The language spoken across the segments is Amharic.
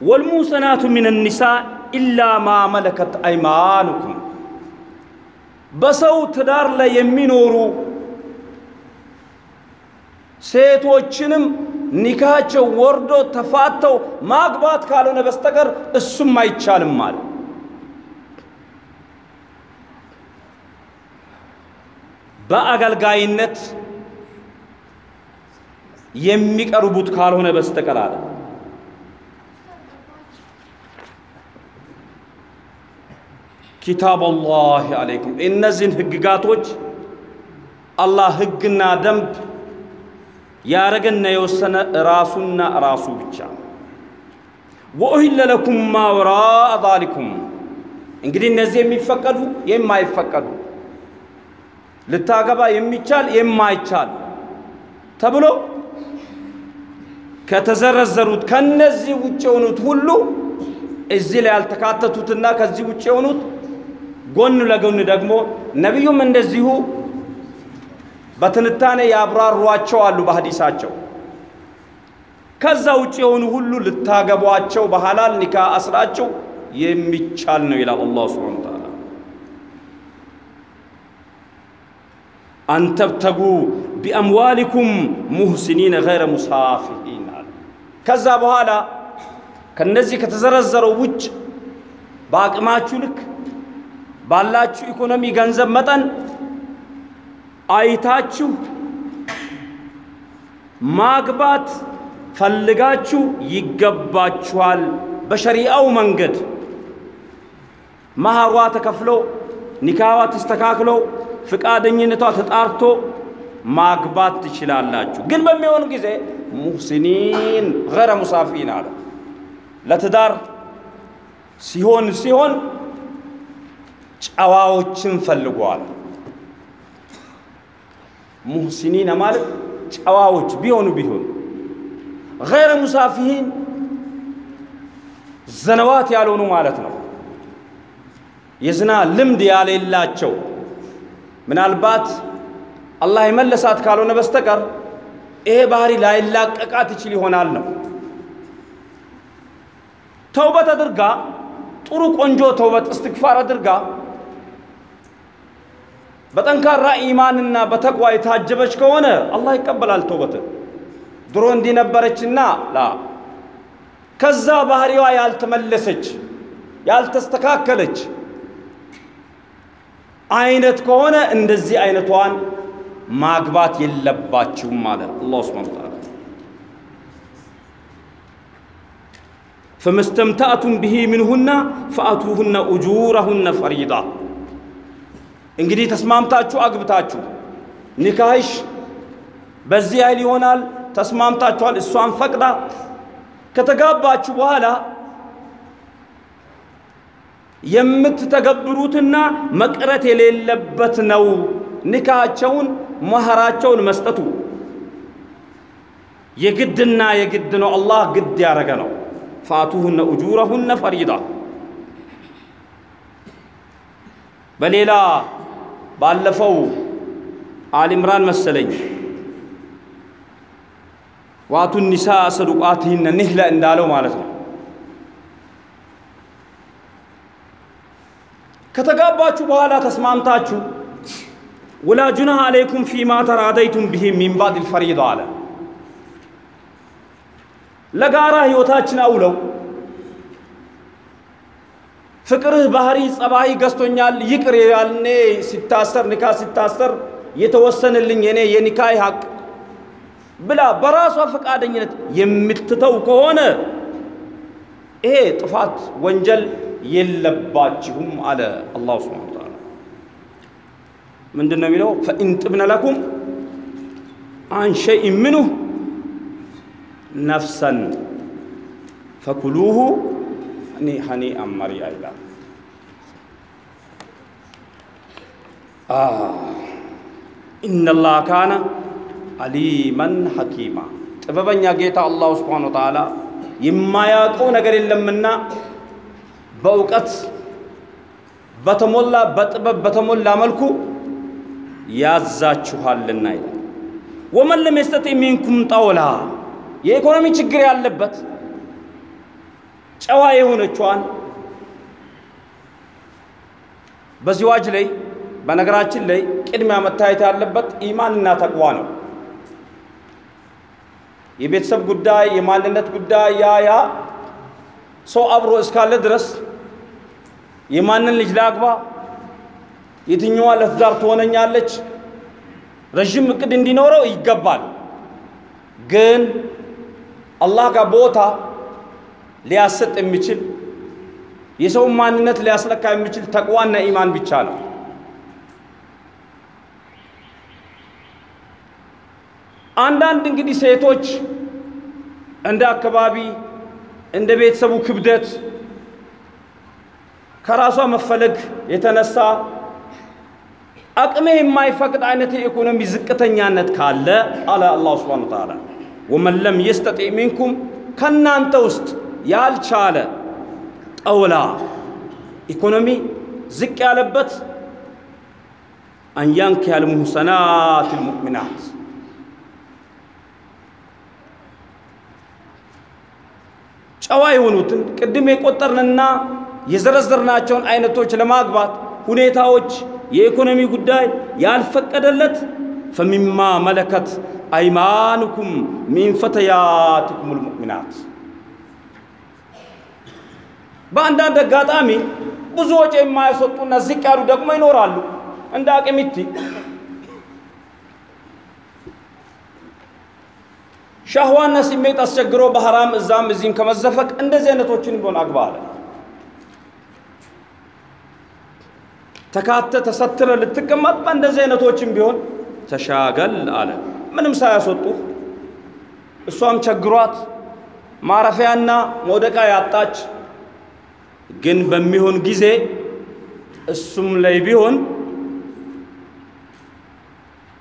ወልሙሰናቱ ሚን ኒሳ ኢላ ማ መለከት አይማኑኩም በሰው ትዳር ላይ የሚኖሩ ሴቶችንም ኒካቸው ወርዶ ተፋተው ማግባት ካልሆነ በስተቀር እሱም አይቻልም አለ። በአገልጋይነት የሚቀርቡት ካልሆነ በስተቀር አለ። ኪታብ አላህ አለይኩም እነዚህን ህግጋቶች አላህ ህግና ደንብ ያረገና የወሰነ ራሱና ራሱ ብቻ። ወኡሂለ ለኩም ማ ወራአ ዛሊኩም እንግዲህ እነዚህ የሚፈቀዱ የማይፈቀዱ ልታገባ የሚቻል የማይቻል ተብሎ ከተዘረዘሩት ከነዚህ ውጭ የሆኑት ሁሉ እዚህ ላይ ያልተካተቱትና ከዚህ ውጭ የሆኑት ጎን ለጎን ደግሞ ነቢዩም እንደዚሁ በትንታኔ ያብራሯቸው አሉ በሐዲሳቸው። ከዛ ውጭ የሆኑ ሁሉ ልታገቧቸው በሐላል ኒካ አስራቸው የሚቻል ነው ይላል አላህ ሱብሓነሁ ወተዓላ። አንተብተጉ ቢአምዋሊኩም ሙህሲኒነ ገይረ ሙሳፊሂን አለ። ከዛ በኋላ ከነዚህ ከተዘረዘረው ውጭ በአቅማችሁ ልክ ባላችሁ ኢኮኖሚ ገንዘብ መጠን አይታችሁ ማግባት ፈልጋችሁ ይገባችኋል። በሸሪአው መንገድ መሃሯ ተከፍሎ ኒካዋ ተስተካክሎ ፍቃደኝነቷ ተጣርቶ ማግባት ትችላላችሁ። ግን በሚሆኑ ጊዜ ሙህሲኒን ገረ ሙሳፊን አለ። ለትዳር ሲሆን ሲሆን ጨዋዎችን ፈልጓል። ሙህሲኒነ ማለት ጨዋዎች ቢሆኑ ቢሆኑ ገይረ ሙሳፊሂን ዘነዋት ያልሆኑ ማለት ነው። የዝና ልምድ ያሌላቸው ምናልባት አላህ የመለሳት ካልሆነ በስተቀር ይሄ ባህሪ ላይላቀቃት ይችል ይሆናል ነው። ተውበት አድርጋ ጥሩ ቆንጆ ተውበት እስትግፋር አድርጋ በጠንካራ ኢማንና በተቅዋ የታጀበች ከሆነ አላህ ይቀበላል ተውበትን። ድሮ እንዲህ ነበረችና ላ። ከዛ ባህሪዋ ያልተመለሰች ያልተስተካከለች አይነት ከሆነ እንደዚህ አይነቷን ማግባት የለባችሁም ማለት አላህ ሱብሓነሁ ወተዓላ። ፈመስተምታዕቱም ብሂ ምንሁና ፈአቱሁነ ኡጁረሁነ ፈሪዳ እንግዲህ ተስማምታችሁ አግብታችሁ ኒካህሽ በዚህ ያህል ይሆናል ተስማምታችኋል። እሷን ፈቅዳ ከተጋባችሁ በኋላ የምትተገብሩትና መቅረት የሌለበት ነው። ኒካቸውን መህራቸውን መስጠቱ የግድና የግድ ነው። አላህ ግድ ያደረገ ነው። ፋቱሁነ ኡጁረሁነ ፈሪዳ በሌላ ባለፈው አልኢምራን መሰለኝ ዋቱ ኒሳ ሰዱቃትህነ ኒህለ እንዳለው ማለት ነው። ከተጋባችሁ በኋላ ተስማምታችሁ ወላ ጁናህ አለይኩም ፊማ ተራደይቱም ብሂ ሚን ፈሪዳ አለ። ለጋራ ህይወታችን አውለው ፍቅርህ ባህሪ ጸባይ ገዝቶኛል ይቅር ያልኔ ሲታሰር ኒካ ሲታሰር የተወሰንልኝ የኔ የኒካይ ሀቅ ብላ በራሷ ፈቃደኝነት የምትተው ከሆነ ይሄ ጥፋት ወንጀል የለባችሁም አለ አላሁ ስብሓነ ወተዓላ። ምንድን ነው የሚለው? ፈኢን ለኩም አን ምንሁ ነፍሰን ፈኩሉሁ እኔ ሀኒአን መሪአ ይላል። ኢነላህ ካነ አሊመን ሐኪማ ጥበበኛ ጌታ አላሁ ስብሓነ ወተዓላ የማያውቀው ነገር የለምና በእውቀት በተሞላ በጥበብ በተሞላ መልኩ ያዛችኋልና ይላል። ወመን ለም የስተጢዕ ጠውላ የኢኮኖሚ ችግር ያለበት ጨዋ የሆነችዋን በዚዋጅ ላይ በነገራችን ላይ ቅድሚያ መታየት ያለበት ኢማንና ተቅዋ ነው። የቤተሰብ ጉዳይ፣ የማንነት ጉዳይ ያ ያ ሰው አብሮ እስካለ ድረስ የማንን ልጅ ላግባ፣ የትኛዋ ለትዳር ትሆነኛለች፣ ረዥም እቅድ እንዲኖረው ይገባል። ግን አላህ ጋር ቦታ ሊያሰጥ የሚችል የሰውን ማንነት ሊያስለካ የሚችል ተቅዋና ኢማን ብቻ ነው። አንዳንድ እንግዲህ ሴቶች እንደ አካባቢ እንደ ቤተሰቡ ክብደት ከራሷ መፈለግ የተነሳ አቅሜ የማይፈቅድ አይነት የኢኮኖሚ ዝቅተኛነት ካለ አለ አላሁ ስብሓነ ወተዓላ ወመን ለም የስተጢዕ ሚንኩም ከእናንተ ውስጥ ያልቻለ ጠውላ ኢኮኖሚ ዝቅ ያለበት አንያንክ ያል ሙህሰናት ልሙእሚናት። ጨዋ የሆኑትን ቅድም የቆጠርንና የዘረዘርናቸውን አይነቶች ለማግባት ሁኔታዎች የኢኮኖሚ ጉዳይ ያልፈቀደለት ፈሚማ መለከት አይማኑኩም ሚን ፈተያትኩም ልሙእሚናት በአንዳንድ አጋጣሚ ብዙ ወጪ የማያስወጡና ዝቅ ያሉ ደግሞ ይኖራሉ። እንደ አቅሚቲ ሻህዋና ስሜት አስቸግሮ በሐራም እዛም እዚህም ከመዘፈቅ እንደዚህ አይነቶችን ቢሆን አግባ አለ። ተካተ ተሰትረ ልትቀመጥ በእንደዚህ አይነቶችን ቢሆን ተሻገል አለ። ምንም ሳያስወጡ እሷም ቸግሯት ማረፊያና መውደቃ ያጣች ግን በሚሆን ጊዜ እሱም ላይ ቢሆን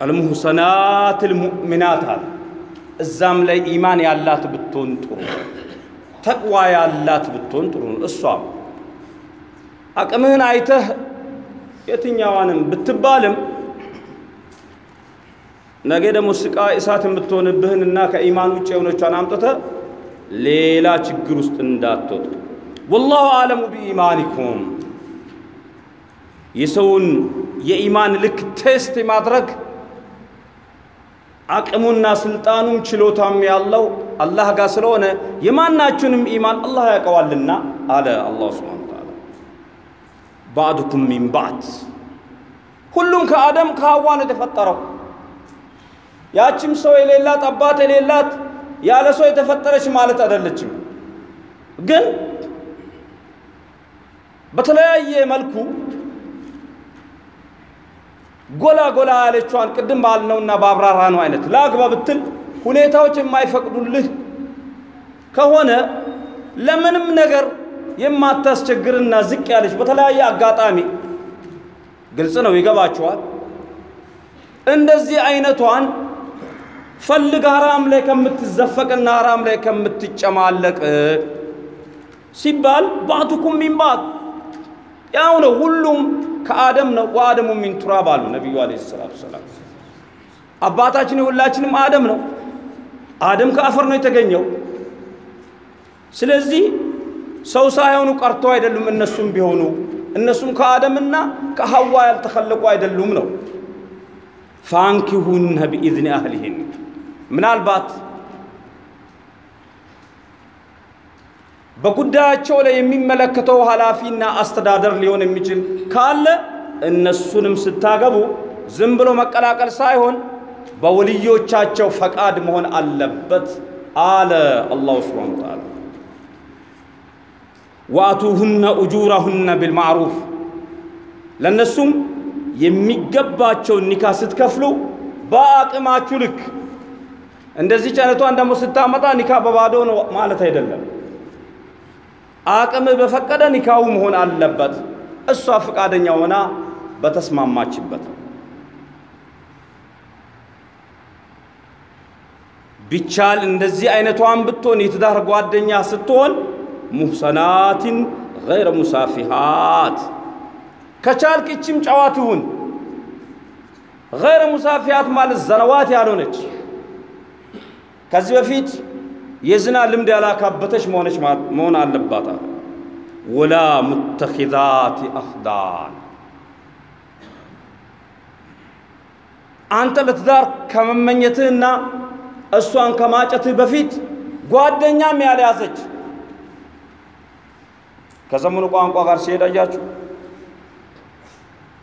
አልሙህሰናት ልሙእሚናት አለ። እዛም ላይ ኢማን ያላት ብትሆን ጥሩ ተቅዋ ያላት ብትሆን ጥሩ ነው። እሷም አቅምህን አይተህ የትኛዋንም ብትባልም ነገ ደግሞ ስቃ እሳት የምትሆንብህንና ከኢማን ውጭ የሆነቿን አምጥተህ ሌላ ችግር ውስጥ እንዳትወጡ። ወላሁ አለሙ ቢኢማኒኩም የሰውን የኢማን ልክ ቴስት የማድረግ አቅሙና ስልጣኑም ችሎታም ያለው አላህ ጋር ስለሆነ የማናችሁንም ኢማን አላህ ያውቀዋልና አለ አላህ ሱብሓነሁ ወተዓላ። ባዕዱኩም ሚን ባዕድ ሁሉም ከአደም ከሐዋ ነው የተፈጠረው። ያችም ሰው የሌላት አባት የሌላት ያለ ሰው የተፈጠረች ማለት አይደለችም። ግን በተለያየ መልኩ ጎላ ጎላ ያለችዋን ቅድም ባልነውና በአብራራ ነው አይነት ለአግባ ብትል ሁኔታዎች የማይፈቅዱልህ ከሆነ ለምንም ነገር የማታስቸግርና ዝቅ ያለች በተለያየ አጋጣሚ ግልጽ ነው፣ ይገባችኋል። እንደዚህ አይነቷን ፈልግ ሐራም ላይ ከምትዘፈቅና ሐራም ላይ ከምትጨማለቅ ሲባል ባዕቱኩም ሚን ባዕድ ያው ነው። ሁሉም ከአደም ነው። ወአደሙ ሚን ቱራብ አሉ ነቢዩ ዓለይሂ ሰላቱ ወሰላም። አባታችን የሁላችንም አደም ነው። አደም ከአፈር ነው የተገኘው። ስለዚህ ሰው ሳይሆኑ ቀርቶ አይደሉም። እነሱም ቢሆኑ እነሱም ከአደምና ከሐዋ ያልተኸለቁ አይደሉም ነው። ፋንኪሁነ ቢኢዝኒ አህሊሂን ምናልባት በጉዳያቸው ላይ የሚመለከተው ኃላፊና አስተዳደር ሊሆን የሚችል ካለ እነሱንም ስታገቡ ዝም ብሎ መቀላቀል ሳይሆን በወልዮቻቸው ፈቃድ መሆን አለበት አለ አላሁ ስብሓነ ወተዓላ። ወአቱሁነ ኡጁረሁነ ቢልማዕሩፍ ለእነሱም የሚገባቸውን ኒካ ስትከፍሉ በአቅማችሁ ልክ። እንደዚህ አይነቷን ደግሞ ስታመጣ ኒካ በባዶ ነው ማለት አይደለም። አቅም በፈቀደ ኒካው መሆን አለበት። እሷ ፈቃደኛ ሆና በተስማማችበት ቢቻል እንደዚህ አይነቷን ብትሆን የትዳር ጓደኛ ስትሆን ሙህሰናትን ገይረ ሙሳፊሃት ከቻልክ ይችም ጨዋ ትሁን። ገይረ ሙሳፊሃት ማለት ዘነዋት ያልሆነች ከዚህ በፊት የዝና ልምድ ያላካበተች መሆነች መሆን አለባት። ወላ ሙተኪዛት አኽዳን አንተ ለትዳር ከመመኘትህና እሷን ከማጨትህ በፊት ጓደኛም ያልያዘች ከዘመኑ ቋንቋ ጋር ሲሄድ አያችሁ።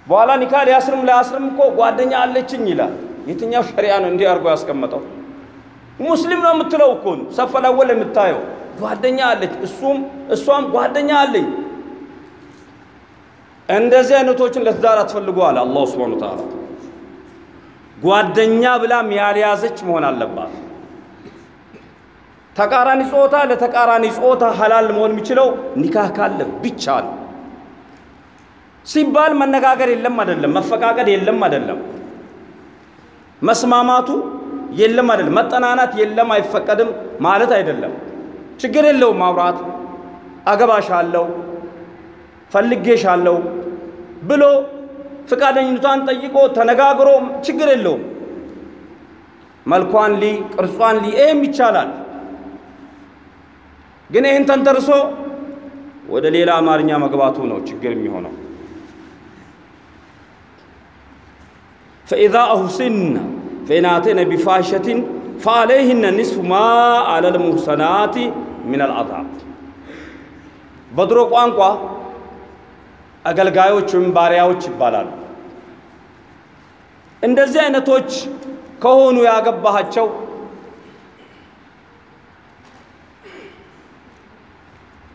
በኋላ ኒካ ሊያስርም ላያስርም እኮ ጓደኛ አለችኝ ይላል። የትኛው ሸሪያ ነው እንዲህ አድርጎ ያስቀመጠው? ሙስሊም ነው የምትለው እኮ ነው ሰፈለወል የምታየው ጓደኛ አለች፣ እሱም እሷም ጓደኛ አለኝ። እንደዚህ አይነቶችን ለትዳር አትፈልጉ አለ አላሁ ሱብሓነሁ ወተዓላ። ጓደኛ ብላም ያልያዘች መሆን አለባት። ተቃራኒ ጾታ ለተቃራኒ ጾታ ሐላል መሆን የሚችለው ኒካህ ካለ ብቻ ነው። ሲባል መነጋገር የለም አይደለም፣ መፈቃቀድ የለም አይደለም፣ መስማማቱ የለም አይደለም፣ መጠናናት የለም አይፈቀድም ማለት አይደለም። ችግር የለውም ማውራት፣ አገባሻለሁ፣ ፈልጌሻለሁ ብሎ ፍቃደኝነቷን ጠይቆ ተነጋግሮ ችግር የለውም። መልኳን ሊ ቅርጿን ሊ ይህም ይቻላል። ግን ይህን ተንተርሶ ወደ ሌላ አማርኛ መግባቱ ነው ችግር የሚሆነው። ፈኢዛ አሁሲና ፈኢናቴነ ቢፋሸቲን ፈአለይህነ ኒስፉ ማ አለል ሙህሰናቲ ሚነል አዛብ። በድሮ ቋንቋ አገልጋዮች ወይም ባሪያዎች ይባላሉ። እንደዚህ አይነቶች ከሆኑ ያገባሃቸው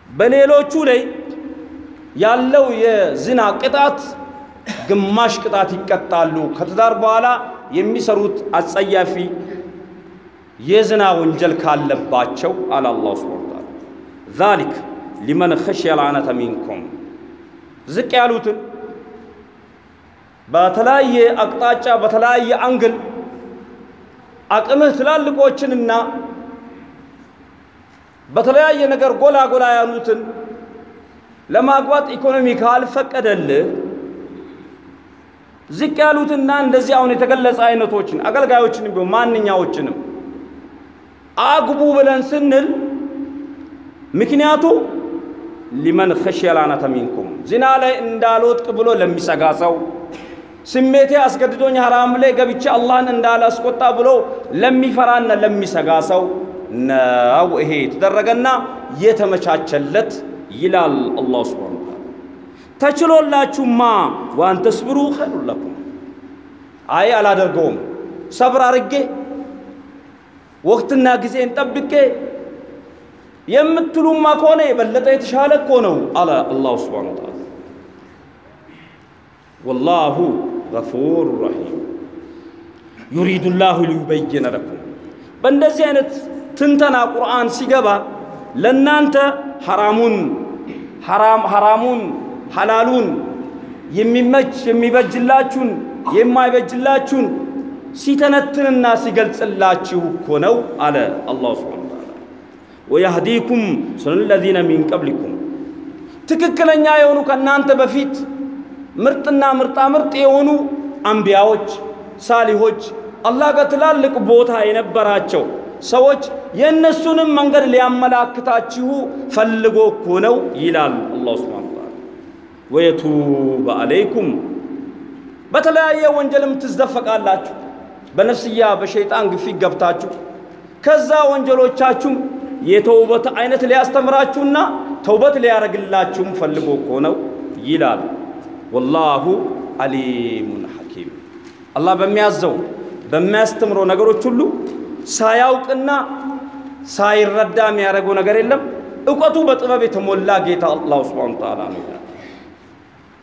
በሌሎቹ ላይ ያለው የዝና ቅጣት ግማሽ ቅጣት ይቀጣሉ። ከትዳር በኋላ የሚሰሩት አጸያፊ የዝና ወንጀል ካለባቸው አለ አላሁ ሱብሓነሁ ወተዓላ። ذلك لمن خشي العنت منكم። ዝቅ ያሉትን በተለያየ አቅጣጫ በተለያየ angle አቅምህ ትላልቆችንና በተለያየ ነገር ጎላ ጎላ ያሉትን ለማግባት ኢኮኖሚ ካልፈቀደልህ ዝቅ ያሉትና እንደዚህ አሁን የተገለጸ አይነቶችን አገልጋዮችን ቢሆን ማንኛዎችንም አግቡ ብለን ስንል ምክንያቱ لمن خشي منكم ዚና ላይ እንዳልወድቅ ብሎ ለሚሰጋ ሰው ስሜቴ አስገድዶኝ ሐራም ላይ ገብቼ አላህን እንዳላስቆጣ ብሎ ለሚፈራና ለሚሰጋ ሰው ነው። ይሄ የተደረገና የተመቻቸለት ይላል الله سبحانه ተችሎላችሁማ وأن تصبروا خير لكم። አይ አላደርገውም ሰብር አርጌ ወቅትና ጊዜን ጠብቄ የምትሉማ ከሆነ የበለጠ የተሻለ እኮ ነው አለ አላሁ ሱብሓነሁ ወተዓላ። ወላሁ ገፉር ረሂም ዩሪዱ ላሁ ሊዩበይነ ለኩም። በእንደዚህ አይነት ትንተና ቁርአን ሲገባ ለእናንተ ሐራሙን ሐራሙን ሐላሉን የሚመች የሚበጅላችሁን የማይበጅላችሁን ሲተነትንና ሲገልጽላችሁ እኮ ነው አለ አላሁ ሱብሓነሁ ወተዓላ። ወየህዲኩም ሱነነ ለዚነ ሚን ቀብሊኩም ትክክለኛ የሆኑ ከእናንተ በፊት ምርጥና ምርጣ ምርጥ የሆኑ አንቢያዎች፣ ሳሊሆች አላህ ጋር ትላልቅ ቦታ የነበራቸው ሰዎች የእነሱንም መንገድ ሊያመላክታችሁ ፈልጎ እኮ ነው ይላል አላሁ ሱብሓነሁ ወየቱበ አለይኩም በተለያየ ወንጀልም ትዘፈቃላችሁ። በነፍስያ በሸይጣን ግፊት ገብታችሁ ከዛ ወንጀሎቻችሁም የተውበት አይነት ሊያስተምራችሁና ተውበት ሊያረግላችሁም ፈልጎ እኮ ነው ይላል። ወላሁ አሊሙን ሐኪም አላህ በሚያዘው በሚያስተምረው ነገሮች ሁሉ ሳያውቅና ሳይረዳ የሚያደርገው ነገር የለም። እውቀቱ በጥበብ የተሞላ ጌታ አላሁ ሱብሓነሁ ወተዓላ ነው።